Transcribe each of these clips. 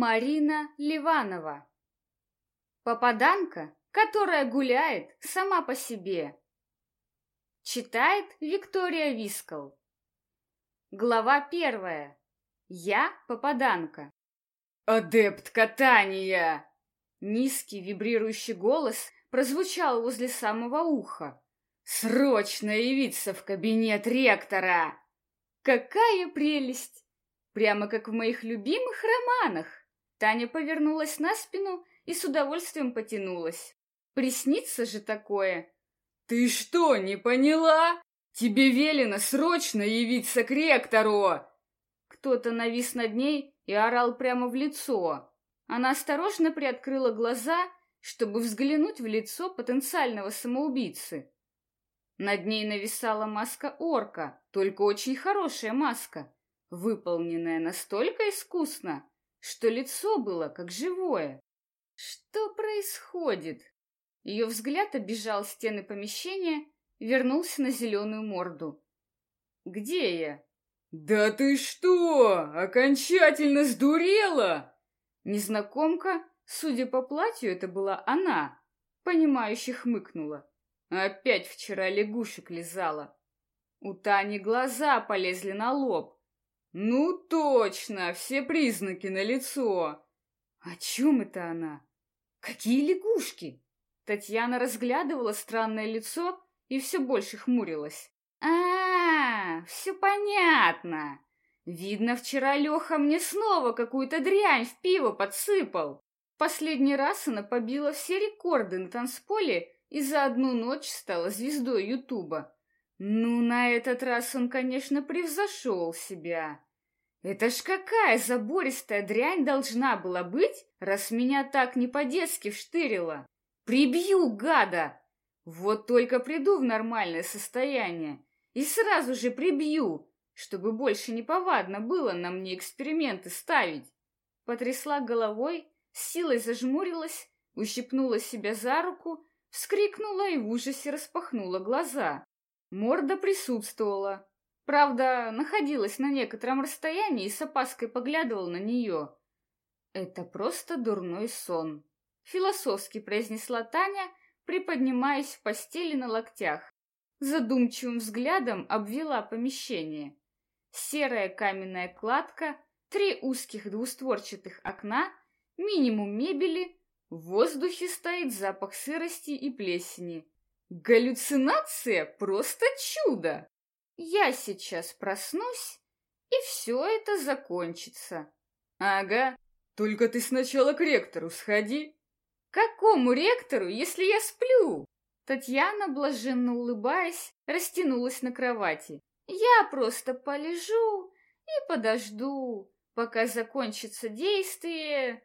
Марина Ливанова. Попаданка, которая гуляет сама по себе. Читает Виктория Вискал. Глава первая. Я попаданка. Адепт катания! Низкий вибрирующий голос прозвучал возле самого уха. Срочно явиться в кабинет ректора! Какая прелесть! Прямо как в моих любимых романах. Таня повернулась на спину и с удовольствием потянулась. Приснится же такое. Ты что, не поняла? Тебе велено срочно явиться к ректору. Кто-то навис над ней и орал прямо в лицо. Она осторожно приоткрыла глаза, чтобы взглянуть в лицо потенциального самоубийцы. Над ней нависала маска орка, только очень хорошая маска, выполненная настолько искусно, что лицо было как живое. Что происходит? Ее взгляд обежал стены помещения, вернулся на зеленую морду. Где я? Да ты что, окончательно сдурела? Незнакомка, судя по платью, это была она, понимающе хмыкнула. Опять вчера лягушек лизала. У Тани глаза полезли на лоб. Ну точно, все признаки на лицо. О чем это она? Какие лягушки? Татьяна разглядывала странное лицо и все больше хмурилась. А, -а, -а все понятно. Видно, вчера Леха мне снова какую-то дрянь в пиво подсыпал. Последний раз она побила все рекорды на танцполе и за одну ночь стала звездой Ютуба. Ну, на этот раз он, конечно, превзошел себя. Это ж какая забористая дрянь должна была быть, раз меня так не по-детски вштырило. Прибью, гада! Вот только приду в нормальное состояние и сразу же прибью, чтобы больше не повадно было на мне эксперименты ставить. Потрясла головой, с силой зажмурилась, ущипнула себя за руку, вскрикнула и в ужасе распахнула глаза. Морда присутствовала. Правда, находилась на некотором расстоянии и с опаской поглядывала на нее. «Это просто дурной сон», — философски произнесла Таня, приподнимаясь в постели на локтях. Задумчивым взглядом обвела помещение. Серая каменная кладка, три узких двустворчатых окна, минимум мебели, в воздухе стоит запах сырости и плесени. Галлюцинация — просто чудо! Я сейчас проснусь, и все это закончится. Ага, только ты сначала к ректору сходи. Какому ректору, если я сплю? Татьяна, блаженно улыбаясь, растянулась на кровати. Я просто полежу и подожду, пока закончится действие.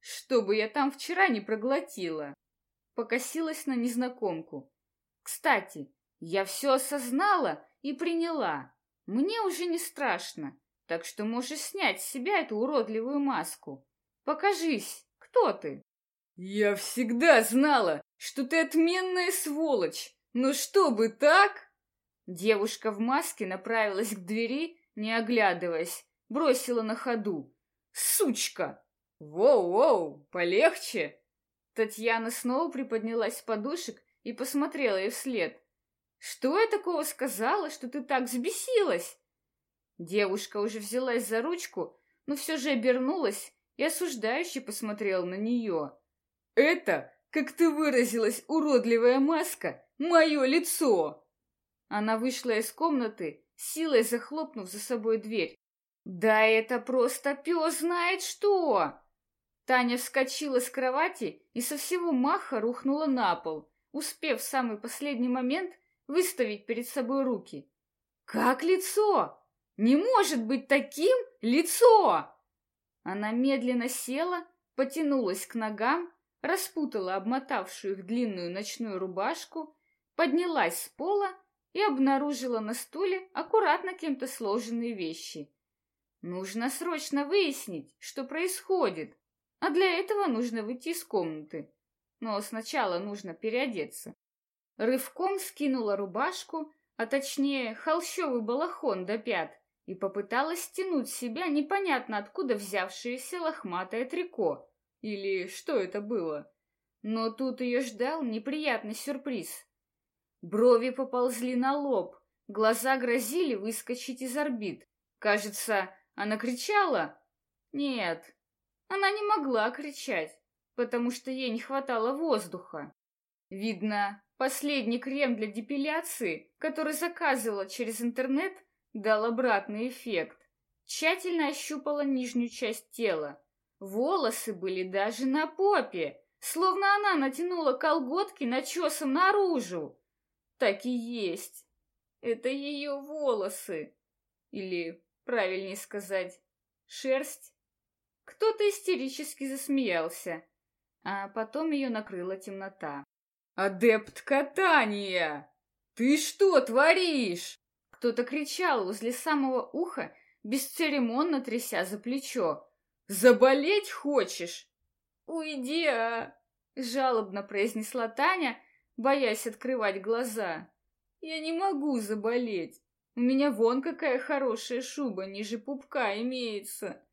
Что бы я там вчера не проглотила. Покосилась на незнакомку. Кстати, я все осознала и приняла. Мне уже не страшно, так что можешь снять с себя эту уродливую маску. Покажись, кто ты? Я всегда знала, что ты отменная сволочь. Но чтобы так? Девушка в маске направилась к двери, не оглядываясь, бросила на ходу. Сучка! Воу-воу, полегче. Татьяна снова приподнялась с подушек и посмотрела ей вслед. «Что я такого сказала, что ты так взбесилась?» Девушка уже взялась за ручку, но все же обернулась и осуждающе посмотрела на нее. «Это, как ты выразилась, уродливая маска, мое лицо!» Она вышла из комнаты, силой захлопнув за собой дверь. «Да это просто пес знает что!» Таня вскочила с кровати и со всего маха рухнула на пол, успев в самый последний момент выставить перед собой руки. «Как лицо? Не может быть таким лицо!» Она медленно села, потянулась к ногам, распутала обмотавшую их длинную ночную рубашку, поднялась с пола и обнаружила на стуле аккуратно кем-то сложенные вещи. Нужно срочно выяснить, что происходит, а для этого нужно выйти из комнаты но сначала нужно переодеться. Рывком скинула рубашку, а точнее холщовый балахон до пят, и попыталась стянуть себя непонятно откуда взявшееся лохматое трико. Или что это было? Но тут ее ждал неприятный сюрприз. Брови поползли на лоб, глаза грозили выскочить из орбит. Кажется, она кричала? Нет, она не могла кричать, потому что ей не хватало воздуха. Видно, последний крем для депиляции, который заказывала через интернет, дал обратный эффект. Тщательно ощупала нижнюю часть тела. Волосы были даже на попе, словно она натянула колготки начесом наружу. Так и есть. Это ее волосы. Или, правильнее сказать, шерсть. Кто-то истерически засмеялся, а потом ее накрыла темнота. «Адепт катания! Ты что творишь?» Кто-то кричал возле самого уха, бесцеремонно тряся за плечо. «Заболеть хочешь?» «Уйди, а!» — жалобно произнесла Таня, боясь открывать глаза. «Я не могу заболеть. У меня вон какая хорошая шуба ниже пупка имеется.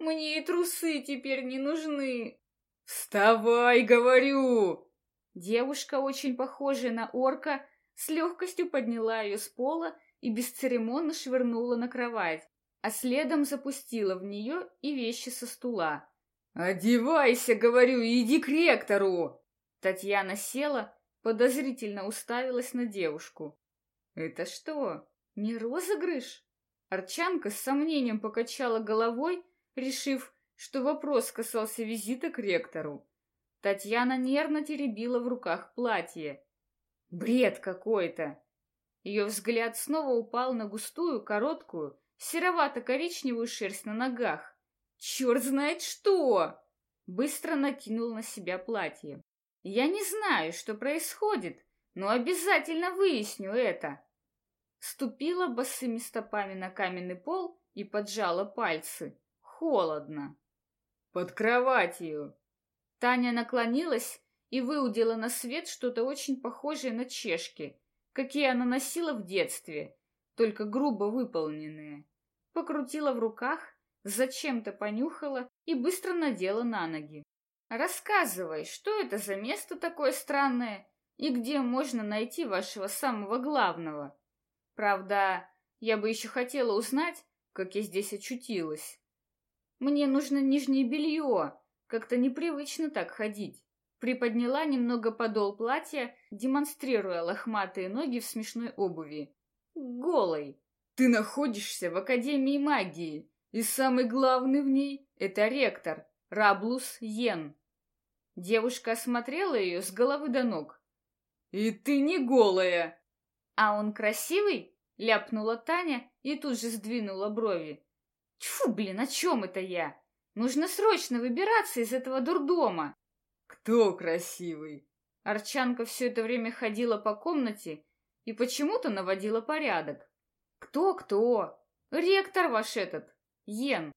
Мне и трусы теперь не нужны». «Вставай, говорю!» Девушка, очень похожая на орка, с легкостью подняла ее с пола и бесцеремонно швырнула на кровать, а следом запустила в нее и вещи со стула. «Одевайся, говорю, и иди к ректору!» Татьяна села, подозрительно уставилась на девушку. «Это что, не розыгрыш?» Арчанка с сомнением покачала головой, решив, что вопрос касался визита к ректору. Татьяна нервно теребила в руках платье. Бред какой-то! Ее взгляд снова упал на густую, короткую, серовато-коричневую шерсть на ногах. Черт знает что! Быстро накинул на себя платье. Я не знаю, что происходит, но обязательно выясню это. Ступила босыми стопами на каменный пол и поджала пальцы. Холодно. Под кроватью. Таня наклонилась и выудила на свет что-то очень похожее на чешки, какие она носила в детстве, только грубо выполненные. Покрутила в руках зачем-то понюхала и быстро надела на ноги. «Рассказывай, что это за место такое странное и где можно найти вашего самого главного? Правда, я бы еще хотела узнать, как я здесь очутилась. Мне нужно нижнее белье, как-то непривычно так ходить». Приподняла немного подол платья, демонстрируя лохматые ноги в смешной обуви. Голой. «Ты находишься в Академии магии, и самый главный в ней — это ректор, Раблус Йен. Девушка осмотрела ее с головы до ног. «И ты не голая!» «А он красивый?» — ляпнула Таня и тут же сдвинула брови. «Тьфу, блин, о чем это я? Нужно срочно выбираться из этого дурдома!» «Кто красивый?» Арчанка все это время ходила по комнате и почему-то наводила порядок. «Кто-кто? Ректор ваш этот, Йен.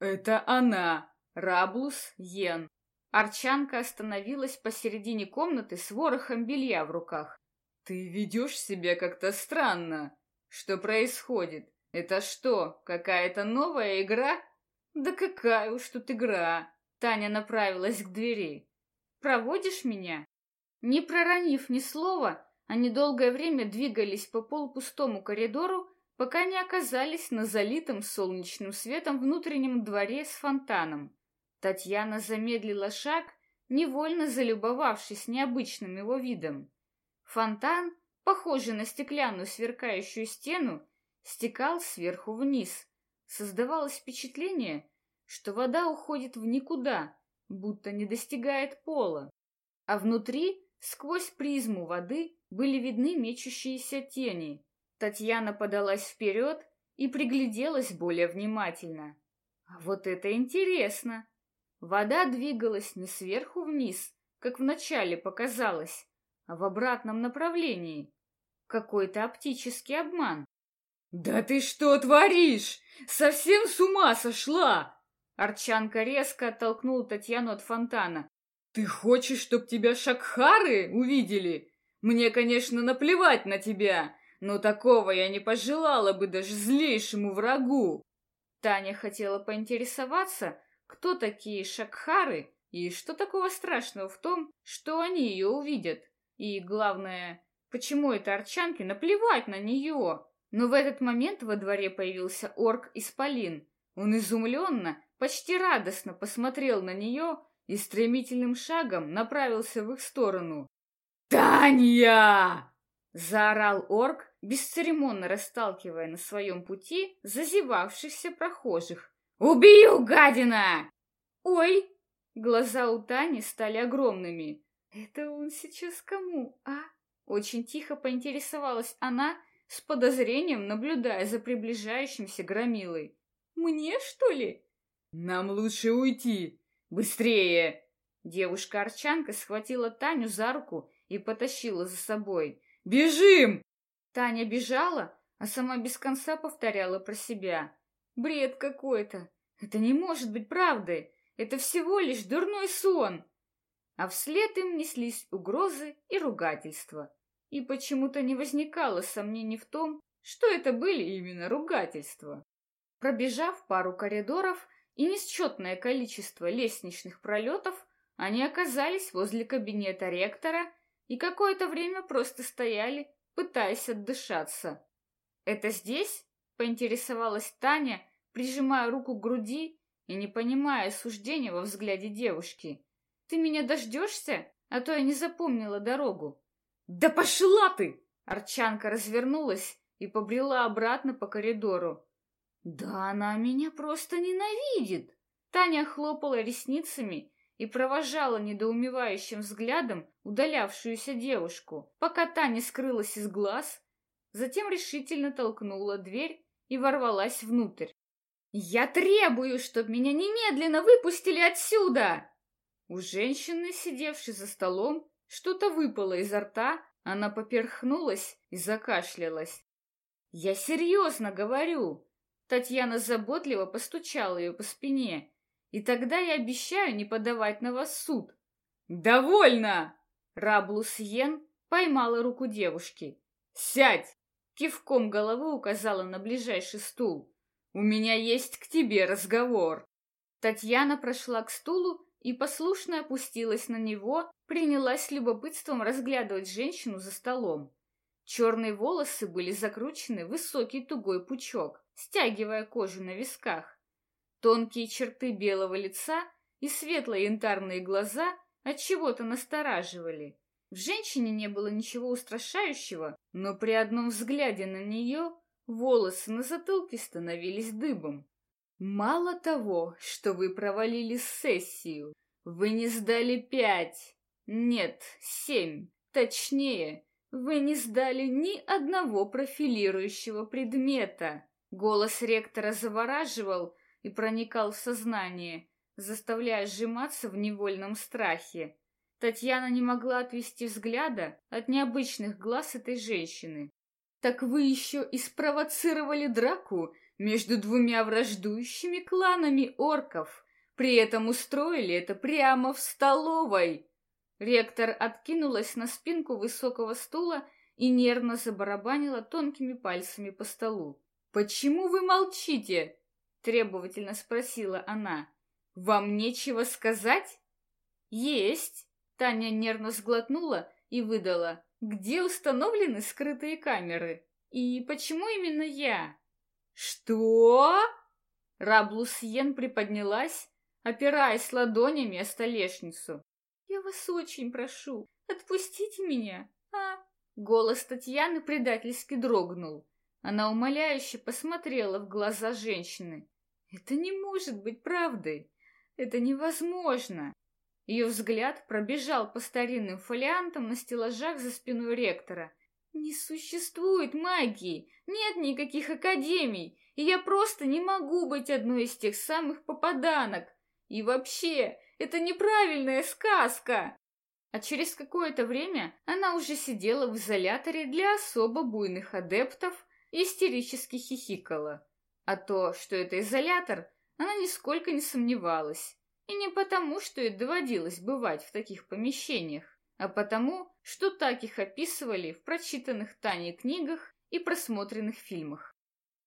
Это она, Раблус Йен. Арчанка остановилась посередине комнаты с ворохом белья в руках. Ты ведешь себя как-то странно. Что происходит? Это что, какая-то новая игра? Да какая уж тут игра. Таня направилась к двери. Проводишь меня? Не проронив ни слова, они долгое время двигались по полупустому коридору, пока не оказались на залитом солнечным светом внутреннем дворе с фонтаном. Татьяна замедлила шаг, невольно залюбовавшись необычным его видом. Фонтан, похожий на стеклянную сверкающую стену, стекал сверху вниз. Создавалось впечатление, что вода уходит в никуда, будто не достигает пола. А внутри, сквозь призму воды, были видны мечущиеся тени, Татьяна подалась вперед и пригляделась более внимательно. А вот это интересно! Вода двигалась не сверху вниз, как вначале показалось, а в обратном направлении. Какой-то оптический обман. «Да ты что творишь? Совсем с ума сошла!» Арчанка резко оттолкнул Татьяну от фонтана. «Ты хочешь, чтоб тебя шакхары увидели? Мне, конечно, наплевать на тебя, но такого я не пожелала бы даже злейшему врагу. Таня хотела поинтересоваться, кто такие шакхары и что такого страшного в том, что они ее увидят. И, главное, почему это арчанке наплевать на нее? Но в этот момент во дворе появился орк-исполин. Он изумленно, почти радостно посмотрел на нее и стремительным шагом направился в их сторону. «Таня!» — заорал орк, бесцеремонно расталкивая на своем пути зазевавшихся прохожих. «Убью, гадина!» «Ой!» — глаза у Тани стали огромными. «Это он сейчас кому, а?» Очень тихо поинтересовалась она, с подозрением наблюдая за приближающимся громилой. «Мне, что ли?» «Нам лучше уйти! Быстрее!» Девушка-арчанка схватила Таню за руку и потащила за собой. «Бежим!» Таня бежала, а сама без конца повторяла про себя. «Бред какой-то! Это не может быть правдой! Это всего лишь дурной сон!» А вслед им неслись угрозы и ругательства. И почему-то не возникало сомнений в том, что это были именно ругательства. Пробежав пару коридоров и несчетное количество лестничных пролетов, они оказались возле кабинета ректора и какое-то время просто стояли, пытаясь отдышаться. «Это здесь?» — поинтересовалась Таня, прижимая руку к груди и не понимая суждения во взгляде девушки. «Ты меня дождешься? А то я не запомнила дорогу». «Да пошла ты!» Арчанка развернулась и побрела обратно по коридору. «Да она меня просто ненавидит!» Таня хлопала ресницами и провожала недоумевающим взглядом удалявшуюся девушку, пока та не скрылась из глаз, затем решительно толкнула дверь и ворвалась внутрь. «Я требую, чтобы меня немедленно выпустили отсюда!» У женщины, сидевшей за столом, что-то выпало изо рта, она поперхнулась и закашлялась. «Я серьезно говорю!» Татьяна заботливо постучала ее по спине. «И тогда я обещаю не подавать на вас суд». «Довольно!» Раблус Йен поймала руку девушки. «Сядь!» Кивком головы указала на ближайший стул. «У меня есть к тебе разговор». Татьяна прошла к стулу и послушно опустилась на него, принялась любопытством разглядывать женщину за столом. Черные волосы были закручены в высокий тугой пучок, стягивая кожу на висках. Тонкие черты белого лица и светлые янтарные глаза от чего-то настораживали. В женщине не было ничего устрашающего, но при одном взгляде на нее волосы на затылке становились дыбом. Мало того, что вы провалили сессию, вы не сдали пять, нет, семь, точнее, вы не сдали ни одного профилирующего предмета. Голос ректора завораживал и проникал в сознание, заставляя сжиматься в невольном страхе. Татьяна не могла отвести взгляда от необычных глаз этой женщины. «Так вы еще и спровоцировали драку между двумя враждующими кланами орков. При этом устроили это прямо в столовой. Ректор откинулась на спинку высокого стула и нервно забарабанила тонкими пальцами по столу. «Почему вы молчите?» — требовательно спросила она. «Вам нечего сказать?» «Есть!» — Таня нервно сглотнула и выдала. «Где установлены скрытые камеры? И почему именно я?» «Что?» Раблусьен приподнялась, опираясь ладонями о столешницу. «Я вас очень прошу, отпустите меня, а?» Голос Татьяны предательски дрогнул. Она умоляюще посмотрела в глаза женщины. «Это не может быть правдой! Это невозможно!» Ее взгляд пробежал по старинным фолиантам на стеллажах за спиной ректора. Не существует магии, нет никаких академий, и я просто не могу быть одной из тех самых попаданок. И вообще, это неправильная сказка. А через какое-то время она уже сидела в изоляторе для особо буйных адептов и истерически хихикала. А то, что это изолятор, она нисколько не сомневалась. И не потому, что ей доводилось бывать в таких помещениях а потому, что так их описывали в прочитанных Таней книгах и просмотренных фильмах.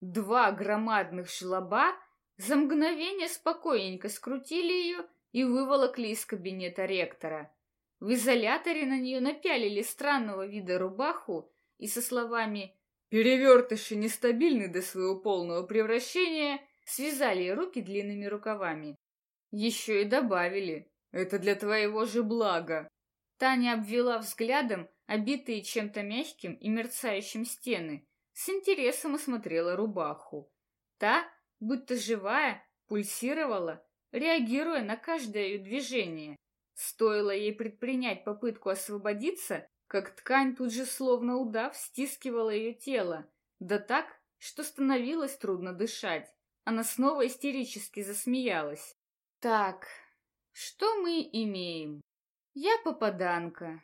Два громадных жлоба за мгновение спокойненько скрутили ее и выволокли из кабинета ректора. В изоляторе на нее напялили странного вида рубаху и со словами «Перевертыши нестабильны до своего полного превращения» связали руки длинными рукавами. Еще и добавили «Это для твоего же блага». Таня обвела взглядом обитые чем-то мягким и мерцающим стены, с интересом осмотрела рубаху. Та, будто живая, пульсировала, реагируя на каждое ее движение. Стоило ей предпринять попытку освободиться, как ткань тут же словно удав стискивала ее тело, да так, что становилось трудно дышать. Она снова истерически засмеялась. Так, что мы имеем? Я попаданка.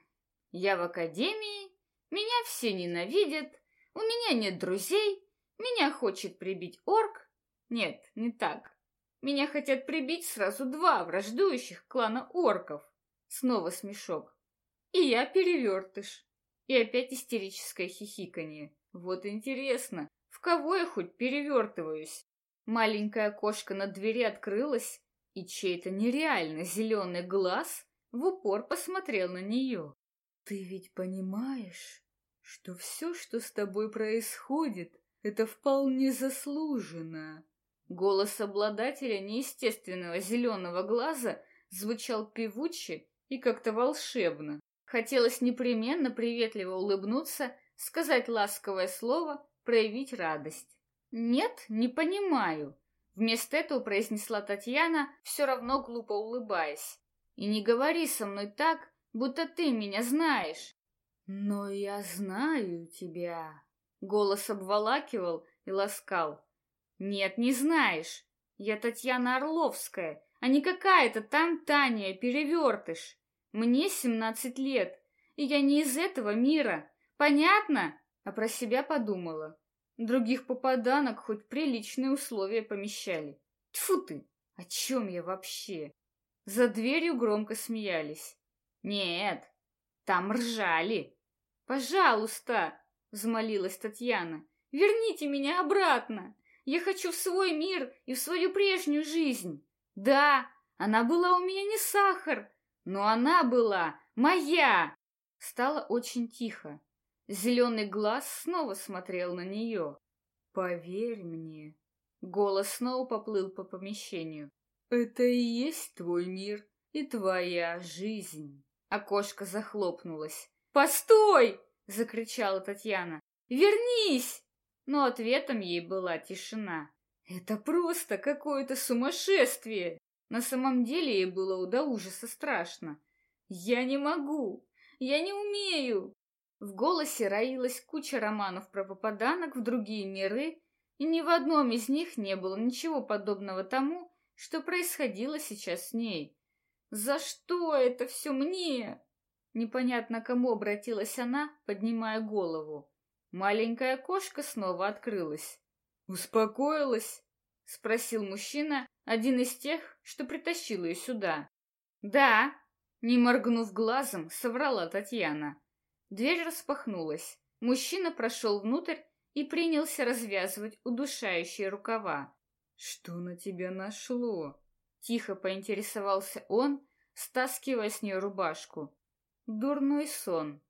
Я в академии, меня все ненавидят, у меня нет друзей, меня хочет прибить орк. Нет, не так. Меня хотят прибить сразу два враждующих клана орков. Снова смешок. И я перевертыш. И опять истерическое хихиканье. Вот интересно, в кого я хоть перевертываюсь? Маленькая кошка на двери открылась, и чей-то нереально зеленый глаз в упор посмотрел на нее. «Ты ведь понимаешь, что все, что с тобой происходит, это вполне заслуженно?» Голос обладателя неестественного зеленого глаза звучал певуче и как-то волшебно. Хотелось непременно приветливо улыбнуться, сказать ласковое слово, проявить радость. «Нет, не понимаю», — вместо этого произнесла Татьяна, все равно глупо улыбаясь. «И не говори со мной так, будто ты меня знаешь». «Но я знаю тебя», — голос обволакивал и ласкал. «Нет, не знаешь. Я Татьяна Орловская, а не какая-то там Таня Перевертыш. Мне семнадцать лет, и я не из этого мира. Понятно?» А про себя подумала. Других попаданок хоть приличные условия помещали. Тьфу ты! О чем я вообще? За дверью громко смеялись. Нет, там ржали. Пожалуйста, взмолилась Татьяна, верните меня обратно. Я хочу в свой мир и в свою прежнюю жизнь. Да, она была у меня не сахар, но она была моя. Стало очень тихо. Зеленый глаз снова смотрел на нее. «Поверь мне». Голос снова поплыл по помещению. «Это и есть твой мир и твоя жизнь». Окошко захлопнулось. «Постой!» — закричала Татьяна. «Вернись!» Но ответом ей была тишина. «Это просто какое-то сумасшествие!» На самом деле ей было до ужаса страшно. «Я не могу! Я не умею!» В голосе роилась куча романов про попаданок в другие миры, и ни в одном из них не было ничего подобного тому, что происходило сейчас с ней. «За что это все мне?» Непонятно кому обратилась она, поднимая голову. Маленькая кошка снова открылась. «Успокоилась?» — спросил мужчина, один из тех, что притащил ее сюда. «Да», — не моргнув глазом, соврала Татьяна. Дверь распахнулась. Мужчина прошел внутрь и принялся развязывать удушающие рукава. «Что на тебя нашло?» Тихо поинтересовался он, стаскивая с нее рубашку. «Дурной сон».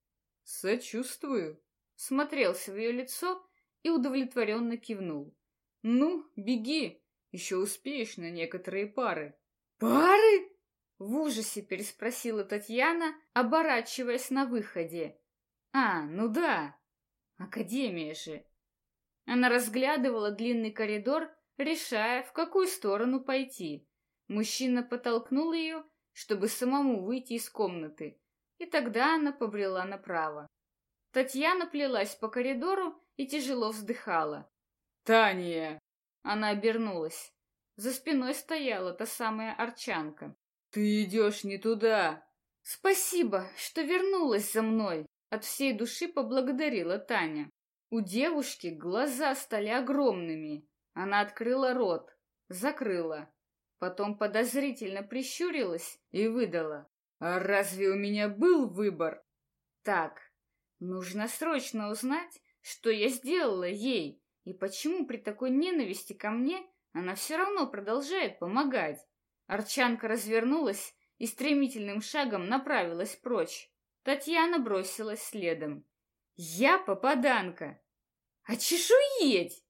«Сочувствую». Смотрелся в ее лицо и удовлетворенно кивнул. «Ну, беги, еще успеешь на некоторые пары». «Пары?» В ужасе переспросила Татьяна, оборачиваясь на выходе. А, ну да, академия же. Она разглядывала длинный коридор, решая, в какую сторону пойти. Мужчина подтолкнул ее, чтобы самому выйти из комнаты, и тогда она побрела направо. Татьяна плелась по коридору и тяжело вздыхала. «Таня!» Она обернулась. За спиной стояла та самая арчанка. «Ты идешь не туда!» «Спасибо, что вернулась за мной!» От всей души поблагодарила Таня. У девушки глаза стали огромными. Она открыла рот, закрыла. Потом подозрительно прищурилась и выдала. «А разве у меня был выбор?» «Так, нужно срочно узнать, Что я сделала ей? И почему при такой ненависти ко мне она все равно продолжает помогать? Арчанка развернулась и стремительным шагом направилась прочь. Татьяна бросилась следом. «Я попаданка! Очешуеть!»